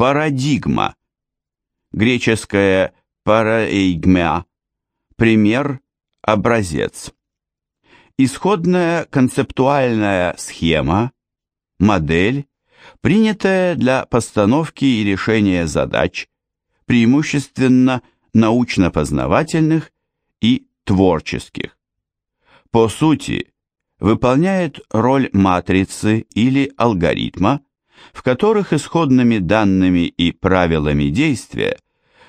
Парадигма. Греческое параигмя. Пример, образец. Исходная концептуальная схема, модель, принятая для постановки и решения задач, преимущественно научно-познавательных и творческих. По сути, выполняет роль матрицы или алгоритма, в которых исходными данными и правилами действия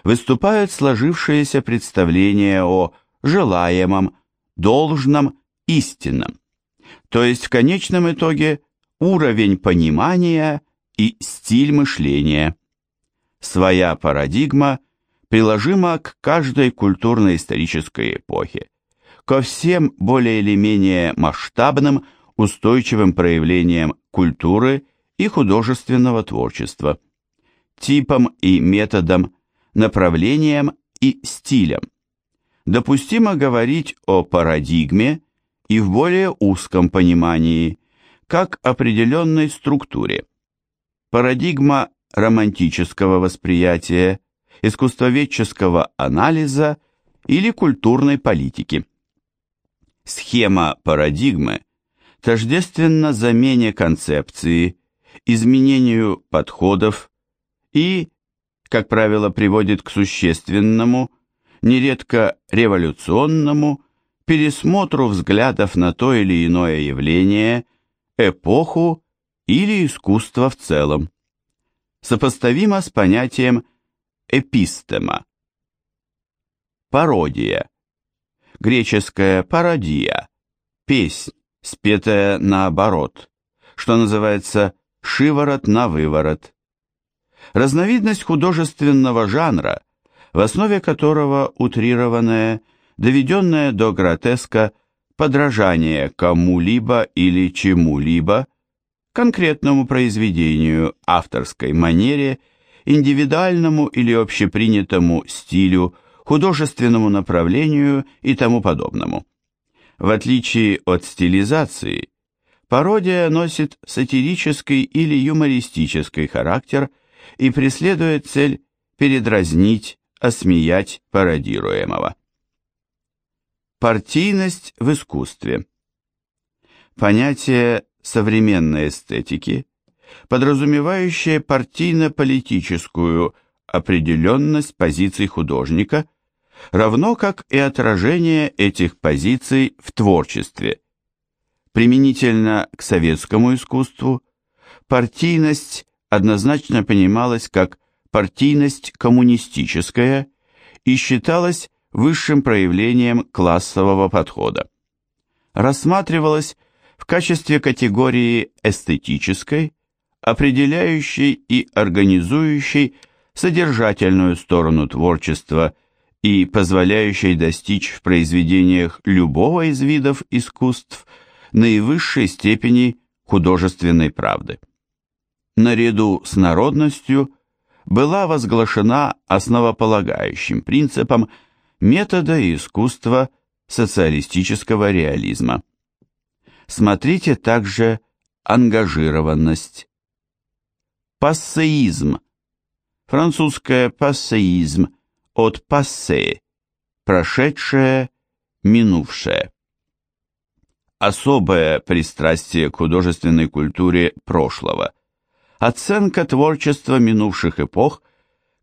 выступают сложившиеся представления о желаемом, должном, истинном, то есть в конечном итоге уровень понимания и стиль мышления. Своя парадигма приложима к каждой культурно-исторической эпохе, ко всем более или менее масштабным устойчивым проявлениям культуры и художественного творчества, типам и методам, направлениям и стилям. Допустимо говорить о парадигме и в более узком понимании, как определенной структуре. Парадигма романтического восприятия, искусствоведческого анализа или культурной политики. Схема парадигмы тождественна замене концепции, изменению подходов и, как правило, приводит к существенному, нередко революционному, пересмотру взглядов на то или иное явление, эпоху или искусство в целом. Сопоставимо с понятием эпистема. Пародия. Греческая пародия. Песнь, спетая наоборот, что называется шиворот на выворот. Разновидность художественного жанра, в основе которого утрированное, доведенное до гротеска подражание кому-либо или чему-либо, конкретному произведению, авторской манере, индивидуальному или общепринятому стилю, художественному направлению и тому подобному. В отличие от стилизации, Пародия носит сатирический или юмористический характер и преследует цель передразнить, осмеять пародируемого. Партийность в искусстве. Понятие современной эстетики, подразумевающее партийно-политическую определенность позиций художника, равно как и отражение этих позиций в творчестве – Применительно к советскому искусству партийность однозначно понималась как партийность коммунистическая и считалась высшим проявлением классового подхода. Рассматривалась в качестве категории эстетической, определяющей и организующей содержательную сторону творчества и позволяющей достичь в произведениях любого из видов искусств – наивысшей степени художественной правды. Наряду с народностью была возглашена основополагающим принципом метода и искусства социалистического реализма. Смотрите также ангажированность. Пассеизм. Французское пассеизм от пассе, прошедшее, минувшее особое пристрастие к художественной культуре прошлого, оценка творчества минувших эпох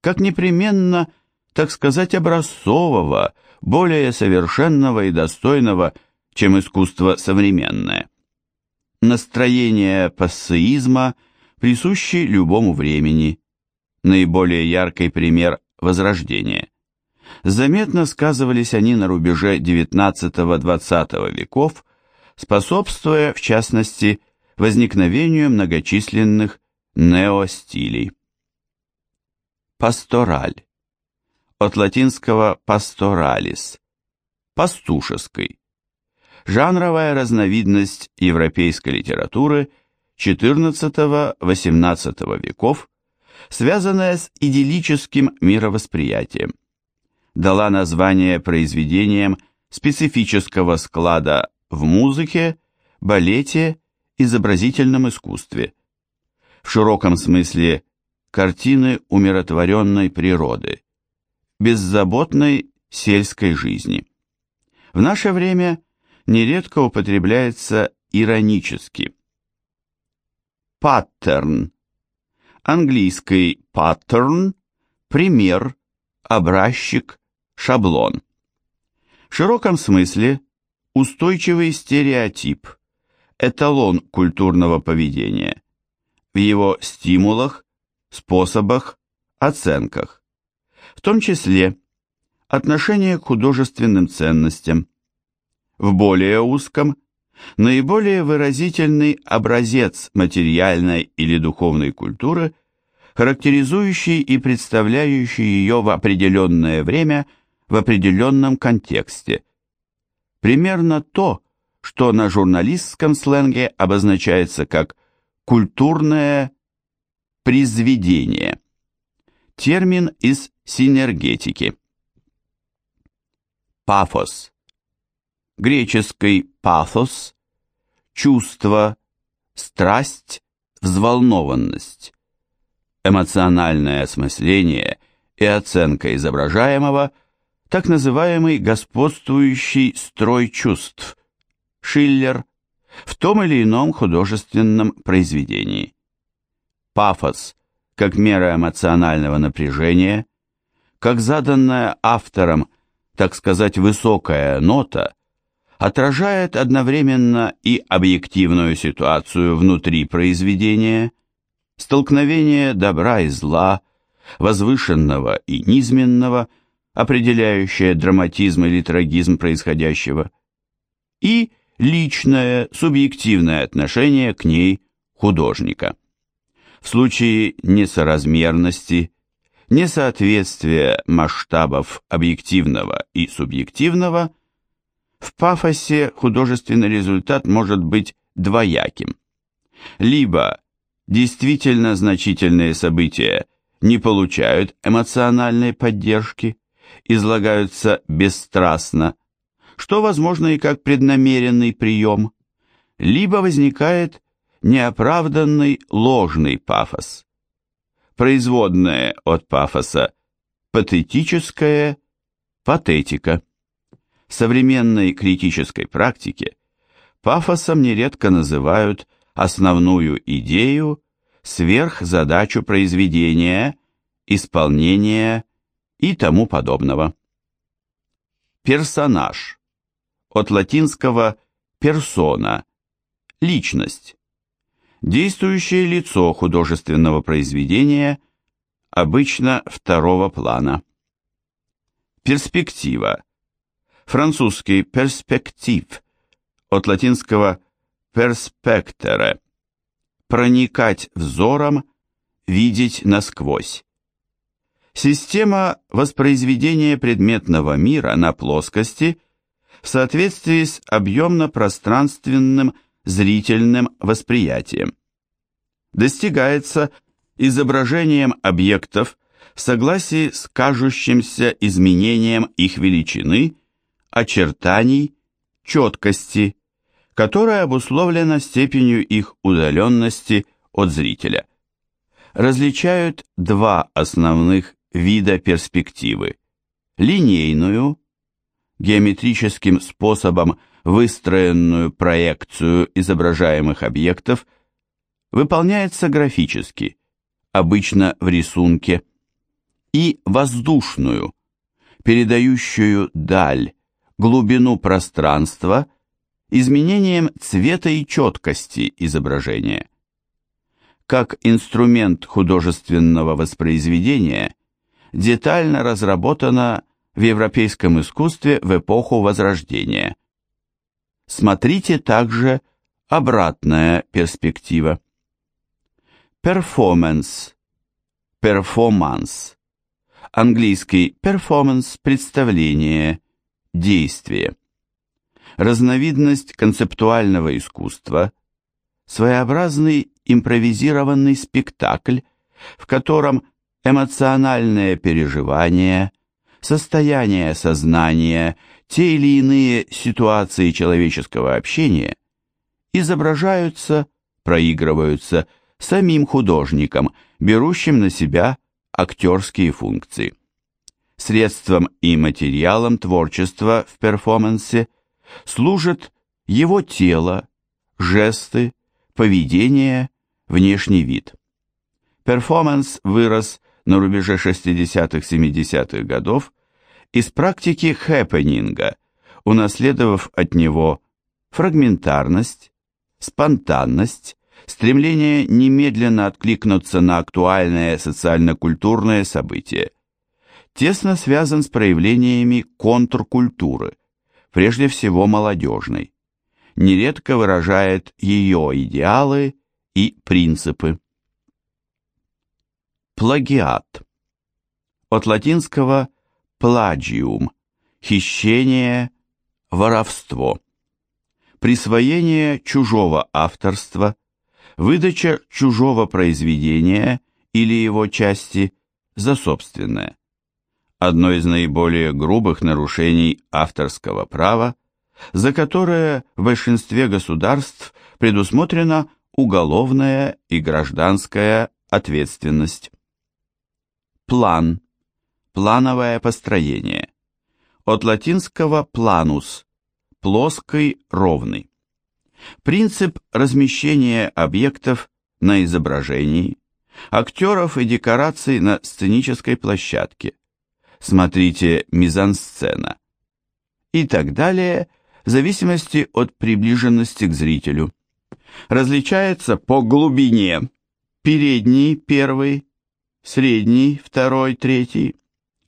как непременно, так сказать, образцового, более совершенного и достойного, чем искусство современное. Настроение пассеизма присущи любому времени, наиболее яркий пример – Возрождения. Заметно сказывались они на рубеже XIX-XX веков способствуя, в частности, возникновению многочисленных неостилей. Пастораль. От латинского pastoralis – пастушеской. Жанровая разновидность европейской литературы XIV-XVIII веков, связанная с идиллическим мировосприятием. Дала название произведениям специфического склада в музыке, балете, изобразительном искусстве. В широком смысле картины умиротворенной природы, беззаботной сельской жизни. В наше время нередко употребляется иронически. Паттерн. Английский pattern – пример, образчик, шаблон. В широком смысле устойчивый стереотип, эталон культурного поведения, в его стимулах, способах, оценках, в том числе отношение к художественным ценностям, в более узком – наиболее выразительный образец материальной или духовной культуры, характеризующий и представляющий ее в определенное время в определенном контексте. Примерно то, что на журналистском сленге обозначается как культурное призведение. Термин из синергетики. Пафос. Греческий пафос – чувство, страсть, взволнованность. Эмоциональное осмысление и оценка изображаемого – так называемый господствующий строй чувств, Шиллер, в том или ином художественном произведении. Пафос, как мера эмоционального напряжения, как заданная автором, так сказать, высокая нота, отражает одновременно и объективную ситуацию внутри произведения, столкновение добра и зла, возвышенного и низменного – определяющее драматизм или трагизм происходящего, и личное, субъективное отношение к ней художника. В случае несоразмерности, несоответствия масштабов объективного и субъективного, в пафосе художественный результат может быть двояким. Либо действительно значительные события не получают эмоциональной поддержки, излагаются бесстрастно, что возможно и как преднамеренный прием, либо возникает неоправданный ложный пафос. Производное от пафоса патетическое патетика. В современной критической практике пафосом нередко называют основную идею, сверхзадачу произведения, исполнения и тому подобного. Персонаж. От латинского persona – личность. Действующее лицо художественного произведения, обычно второго плана. Перспектива. Французский перспектив, от латинского perspectere – проникать взором, видеть насквозь. Система воспроизведения предметного мира на плоскости в соответствии с объемно-пространственным зрительным восприятием. Достигается изображением объектов в согласии с кажущимся изменением их величины, очертаний, четкости, которая обусловлена степенью их удаленности от зрителя. Различают два основных вида перспективы. Линейную, геометрическим способом выстроенную проекцию изображаемых объектов выполняется графически, обычно в рисунке, и воздушную, передающую даль, глубину пространства, изменением цвета и четкости изображения. Как инструмент художественного воспроизведения детально разработана в европейском искусстве в эпоху Возрождения. Смотрите также обратная перспектива. Перформанс. Перформанс. Английский performance – представление, действие. Разновидность концептуального искусства, своеобразный импровизированный спектакль, в котором эмоциональные переживания, состояние сознания, те или иные ситуации человеческого общения изображаются, проигрываются самим художником, берущим на себя актерские функции. Средством и материалом творчества в перформансе служат его тело, жесты, поведение, внешний вид. Перформанс вырос на рубеже 60-70-х годов из практики хэппенинга, унаследовав от него фрагментарность, спонтанность, стремление немедленно откликнуться на актуальное социально-культурное событие. Тесно связан с проявлениями контркультуры, прежде всего молодежной. Нередко выражает ее идеалы и принципы. Плагиат. От латинского «плагиум» – хищение, воровство. Присвоение чужого авторства, выдача чужого произведения или его части за собственное. Одно из наиболее грубых нарушений авторского права, за которое в большинстве государств предусмотрена уголовная и гражданская ответственность. План. Плановое построение. От латинского planus – плоский, ровный. Принцип размещения объектов на изображении, актеров и декораций на сценической площадке. Смотрите мизансцена. И так далее, в зависимости от приближенности к зрителю. Различается по глубине. Передний, первый, средний, второй, третий,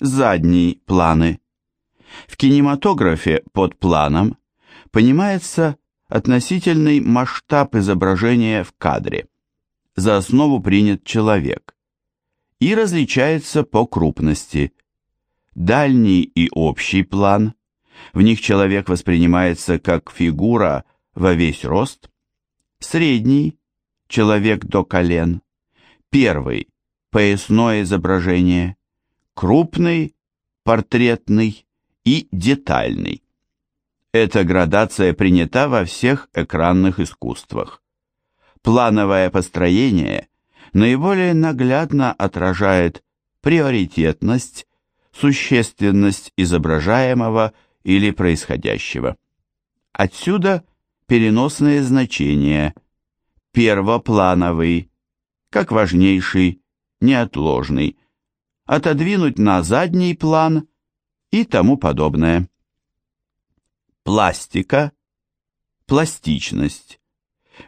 задний планы. В кинематографе под планом понимается относительный масштаб изображения в кадре. За основу принят человек. И различается по крупности. Дальний и общий план. В них человек воспринимается как фигура во весь рост. Средний – человек до колен. Первый поясное изображение, крупный, портретный и детальный. Эта градация принята во всех экранных искусствах. Плановое построение наиболее наглядно отражает приоритетность, существенность изображаемого или происходящего. Отсюда переносные значения. Первоплановый, как важнейший, неотложный, отодвинуть на задний план и тому подобное. Пластика, пластичность,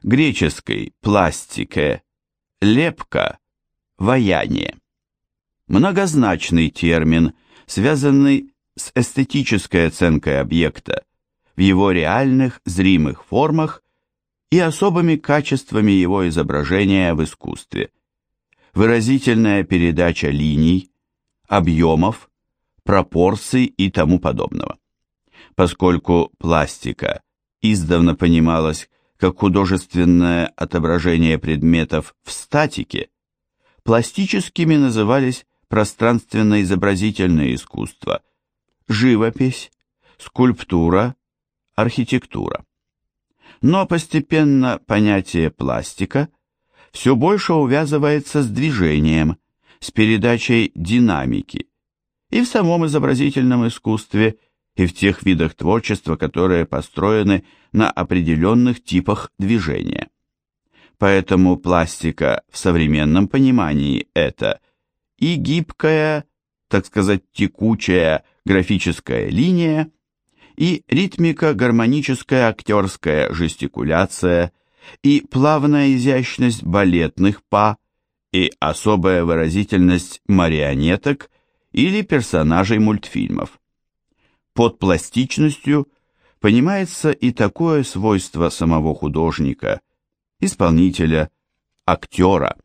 греческой пластике, лепка, ваяние. Многозначный термин, связанный с эстетической оценкой объекта в его реальных зримых формах и особыми качествами его изображения в искусстве – выразительная передача линий, объемов, пропорций и тому подобного. Поскольку пластика издавна понималась как художественное отображение предметов в статике, пластическими назывались пространственно-изобразительное искусство, живопись, скульптура, архитектура. Но постепенно понятие пластика – все больше увязывается с движением, с передачей динамики, и в самом изобразительном искусстве, и в тех видах творчества, которые построены на определенных типах движения. Поэтому пластика в современном понимании это и гибкая, так сказать, текучая графическая линия, и ритмика гармоническая актерская жестикуляция – и плавная изящность балетных па, и особая выразительность марионеток или персонажей мультфильмов. Под пластичностью понимается и такое свойство самого художника, исполнителя, актера,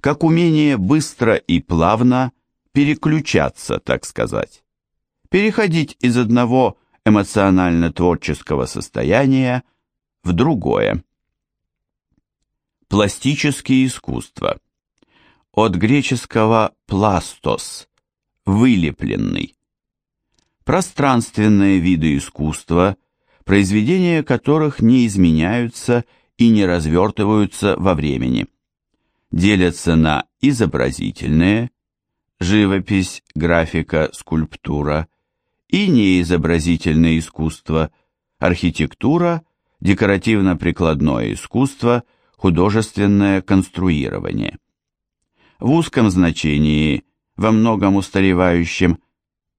как умение быстро и плавно переключаться, так сказать, переходить из одного эмоционально-творческого состояния в другое. Пластические искусства. От греческого «пластос» – вылепленный. Пространственные виды искусства, произведения которых не изменяются и не развертываются во времени. делятся на изобразительные, живопись, графика, скульптура и неизобразительное искусство, архитектура, декоративно-прикладное искусство, художественное конструирование. В узком значении, во многом устаревающем,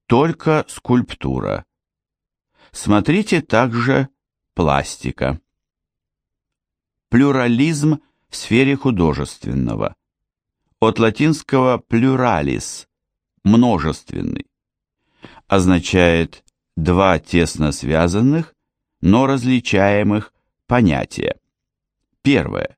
только скульптура. Смотрите также пластика. Плюрализм в сфере художественного. От латинского pluralis – множественный. Означает два тесно связанных, но различаемых понятия. Первое.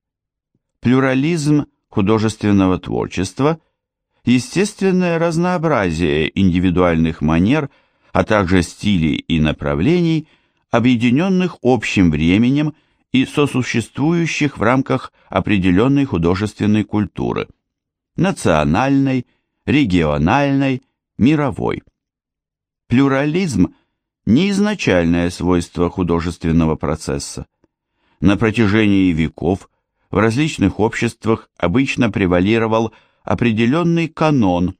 Плюрализм художественного творчества – естественное разнообразие индивидуальных манер, а также стилей и направлений, объединенных общим временем и сосуществующих в рамках определенной художественной культуры – национальной, региональной, мировой. Плюрализм – не изначальное свойство художественного процесса. На протяжении веков в различных обществах обычно превалировал определенный канон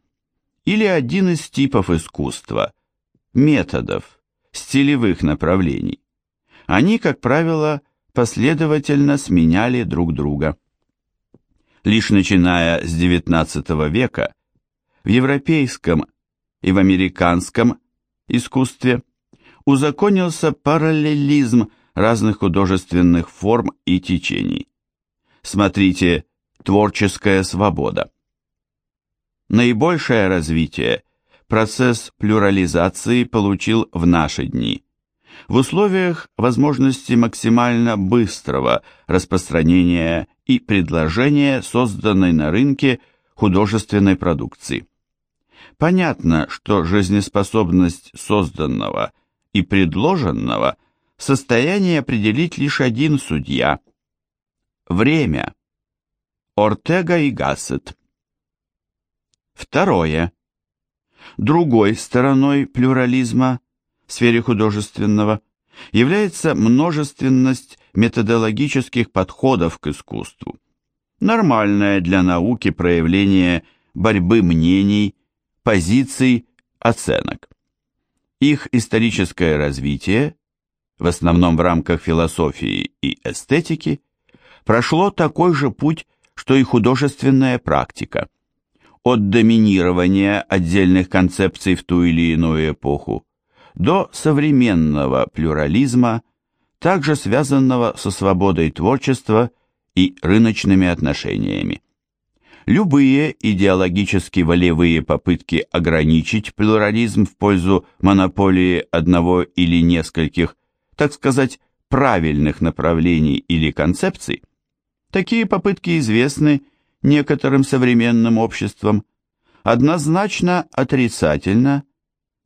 или один из типов искусства, методов, стилевых направлений. Они, как правило, последовательно сменяли друг друга. Лишь начиная с XIX века в европейском и в американском искусстве узаконился параллелизм разных художественных форм и течений. Смотрите «Творческая свобода». Наибольшее развитие процесс плюрализации получил в наши дни – в условиях возможности максимально быстрого распространения и предложения созданной на рынке художественной продукции. Понятно, что жизнеспособность созданного и предложенного в состоянии определить лишь один судья – время. Ортега и Гассет. Второе. Другой стороной плюрализма в сфере художественного является множественность методологических подходов к искусству. Нормальное для науки проявление борьбы мнений, позиций, оценок. Их историческое развитие, в основном в рамках философии и эстетики, прошло такой же путь, что и художественная практика. От доминирования отдельных концепций в ту или иную эпоху до современного плюрализма, также связанного со свободой творчества и рыночными отношениями. Любые идеологически волевые попытки ограничить плюрализм в пользу монополии одного или нескольких, так сказать, правильных направлений или концепций, такие попытки известны некоторым современным обществам, однозначно отрицательно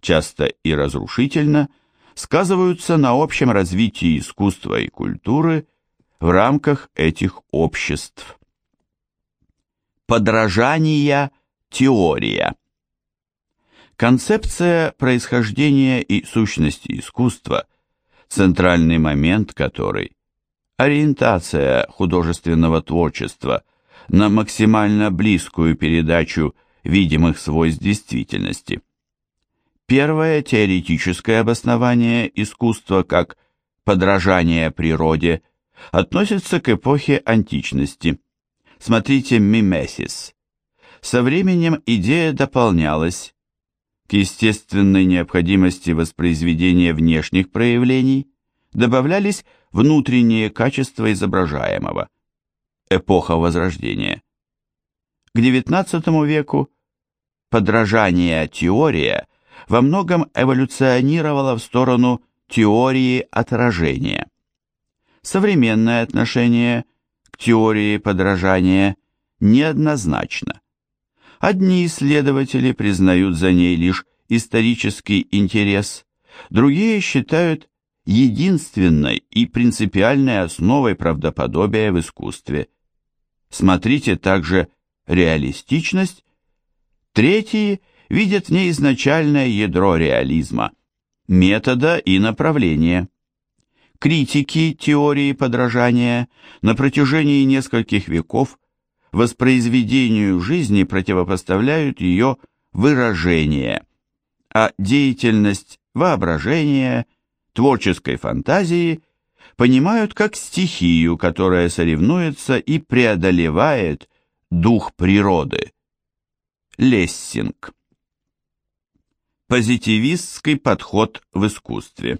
часто и разрушительно, сказываются на общем развитии искусства и культуры в рамках этих обществ. Подражание теория Концепция происхождения и сущности искусства, центральный момент которой – ориентация художественного творчества на максимально близкую передачу видимых свойств действительности – Первое теоретическое обоснование искусства как подражание природе относится к эпохе античности. Смотрите «Мимесис». Со временем идея дополнялась к естественной необходимости воспроизведения внешних проявлений, добавлялись внутренние качества изображаемого. Эпоха Возрождения. К XIX веку подражание-теория – во многом эволюционировала в сторону теории отражения. Современное отношение к теории подражания неоднозначно. Одни исследователи признают за ней лишь исторический интерес, другие считают единственной и принципиальной основой правдоподобия в искусстве. Смотрите также реалистичность, третьи – видят в ней изначальное ядро реализма, метода и направления. Критики теории подражания на протяжении нескольких веков воспроизведению жизни противопоставляют ее выражение, а деятельность воображения, творческой фантазии понимают как стихию, которая соревнуется и преодолевает дух природы. Лессинг. Позитивистский подход в искусстве.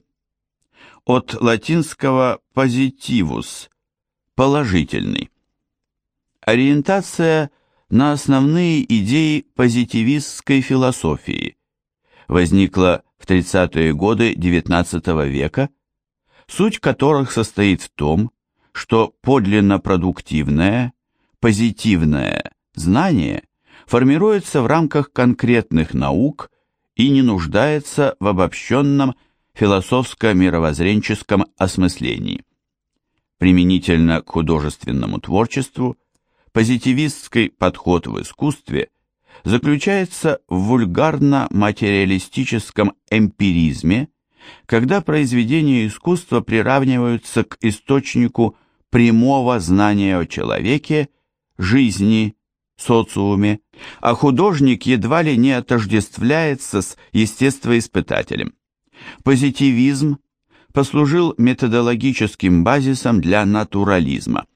От латинского positivus – положительный. Ориентация на основные идеи позитивистской философии возникла в 30-е годы XIX века, суть которых состоит в том, что подлинно продуктивное, позитивное знание формируется в рамках конкретных наук и не нуждается в обобщенном философско-мировоззренческом осмыслении. Применительно к художественному творчеству позитивистский подход в искусстве заключается в вульгарно-материалистическом эмпиризме, когда произведения искусства приравниваются к источнику прямого знания о человеке, жизни, социуме, а художник едва ли не отождествляется с естествоиспытателем. Позитивизм послужил методологическим базисом для натурализма.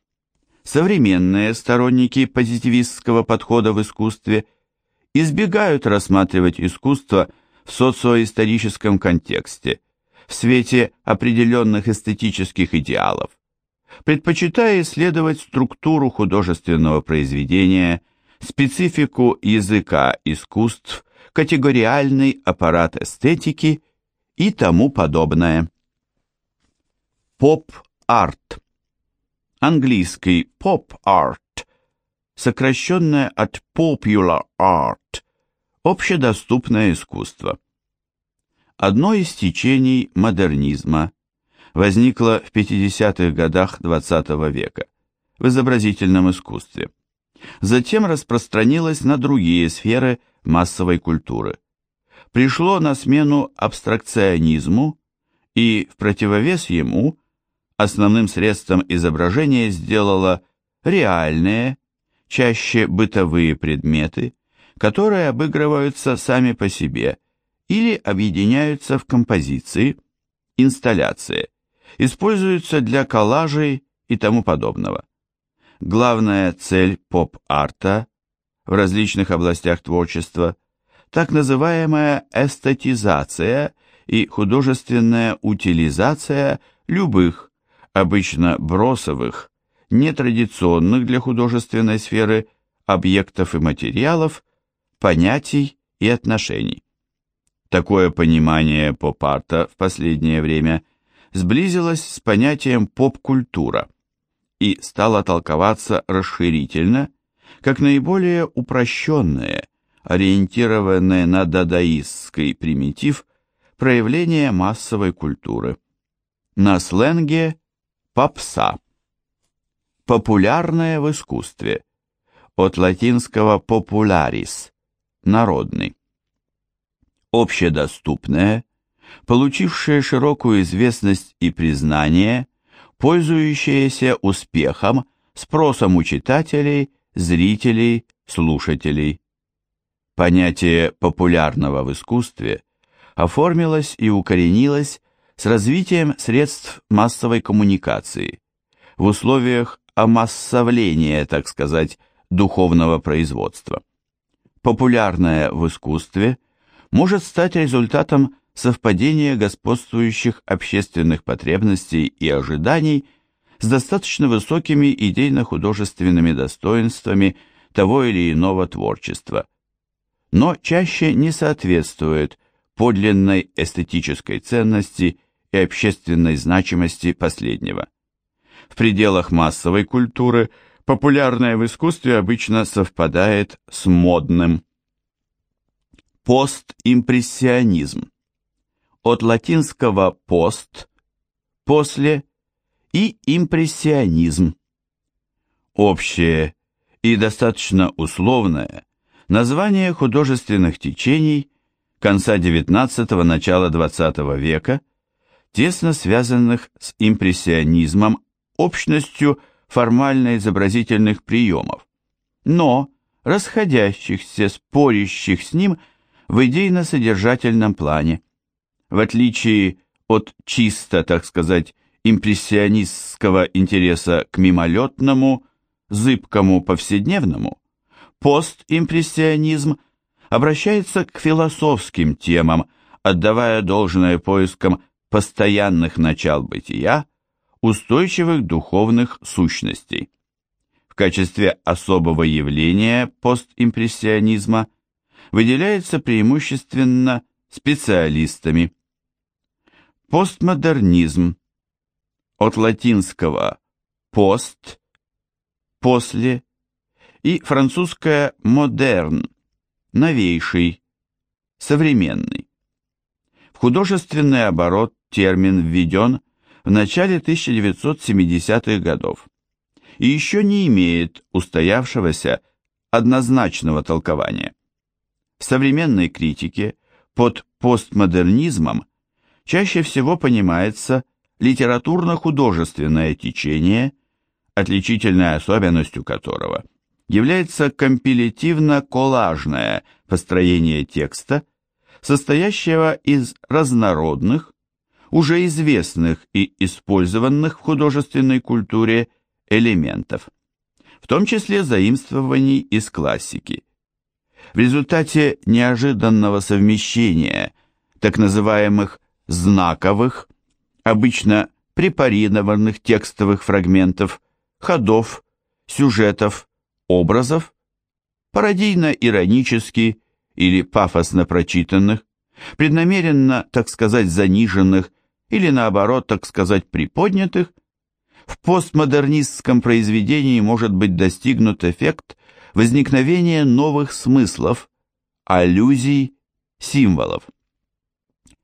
Современные сторонники позитивистского подхода в искусстве избегают рассматривать искусство в социоисторическом контексте, в свете определенных эстетических идеалов, предпочитая исследовать структуру художественного произведения, специфику языка искусств, категориальный аппарат эстетики и тому подобное. Поп-арт. Английский pop art, сокращенное от popular art, общедоступное искусство. Одно из течений модернизма возникло в 50-х годах XX -го века в изобразительном искусстве. Затем распространилось на другие сферы массовой культуры пришло на смену абстракционизму и в противовес ему основным средством изображения сделало реальные, чаще бытовые предметы, которые обыгрываются сами по себе или объединяются в композиции, инсталляции, используются для коллажей и тому подобного. Главная цель поп-арта в различных областях творчества так называемая эстетизация и художественная утилизация любых, обычно бросовых, нетрадиционных для художественной сферы объектов и материалов, понятий и отношений. Такое понимание поп-арта в последнее время сблизилось с понятием поп-культура и стало толковаться расширительно, как наиболее упрощенное ориентированное на дадаистский примитив проявление массовой культуры. На сленге попса. Популярное в искусстве. От латинского popularis – народный. Общедоступное, получившее широкую известность и признание, пользующееся успехом, спросом у читателей, зрителей, слушателей. Понятие популярного в искусстве оформилось и укоренилось с развитием средств массовой коммуникации в условиях омассовления, так сказать, духовного производства. Популярное в искусстве может стать результатом совпадения господствующих общественных потребностей и ожиданий с достаточно высокими идейно-художественными достоинствами того или иного творчества – но чаще не соответствует подлинной эстетической ценности и общественной значимости последнего. В пределах массовой культуры популярное в искусстве обычно совпадает с модным. Постимпрессионизм. От латинского «пост» – «после» и «импрессионизм». Общее и достаточно условное Название художественных течений конца XIX – начала XX века, тесно связанных с импрессионизмом, общностью формально-изобразительных приемов, но расходящихся, спорящих с ним в идейно-содержательном плане. В отличие от чисто, так сказать, импрессионистского интереса к мимолетному, зыбкому повседневному, постимпрессионизм обращается к философским темам, отдавая должное поискам постоянных начал бытия, устойчивых духовных сущностей. В качестве особого явления постимпрессионизма выделяется преимущественно специалистами. Постмодернизм от латинского «пост» – «после» и французское «модерн» – «новейший», «современный». В художественный оборот термин введен в начале 1970-х годов и еще не имеет устоявшегося однозначного толкования. В современной критике под постмодернизмом чаще всего понимается литературно-художественное течение, отличительной особенностью которого является компилятивно-коллажное построение текста, состоящего из разнородных, уже известных и использованных в художественной культуре элементов, в том числе заимствований из классики. В результате неожиданного совмещения так называемых знаковых, обычно препарированных текстовых фрагментов, ходов, сюжетов, образов, пародийно-иронически или пафосно прочитанных, преднамеренно, так сказать, заниженных или наоборот, так сказать, приподнятых, в постмодернистском произведении может быть достигнут эффект возникновения новых смыслов, аллюзий, символов.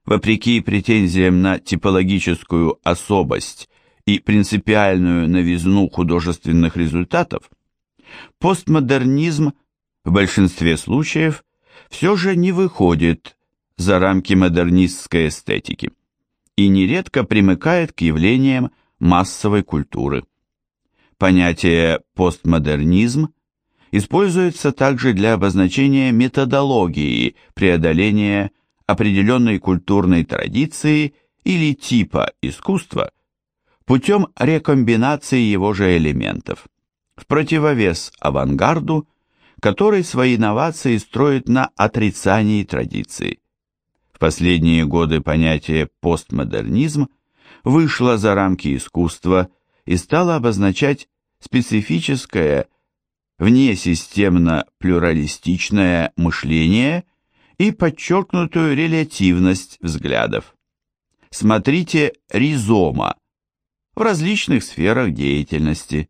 Вопреки претензиям на типологическую особость и принципиальную новизну художественных результатов, постмодернизм в большинстве случаев все же не выходит за рамки модернистской эстетики и нередко примыкает к явлениям массовой культуры. Понятие постмодернизм используется также для обозначения методологии преодоления определенной культурной традиции или типа искусства путем рекомбинации его же элементов, в противовес авангарду, который свои инновации строит на отрицании традиции. Последние годы понятие постмодернизм вышло за рамки искусства и стало обозначать специфическое внесистемно-плюралистичное мышление и подчеркнутую релятивность взглядов. Смотрите «Ризома» в различных сферах деятельности.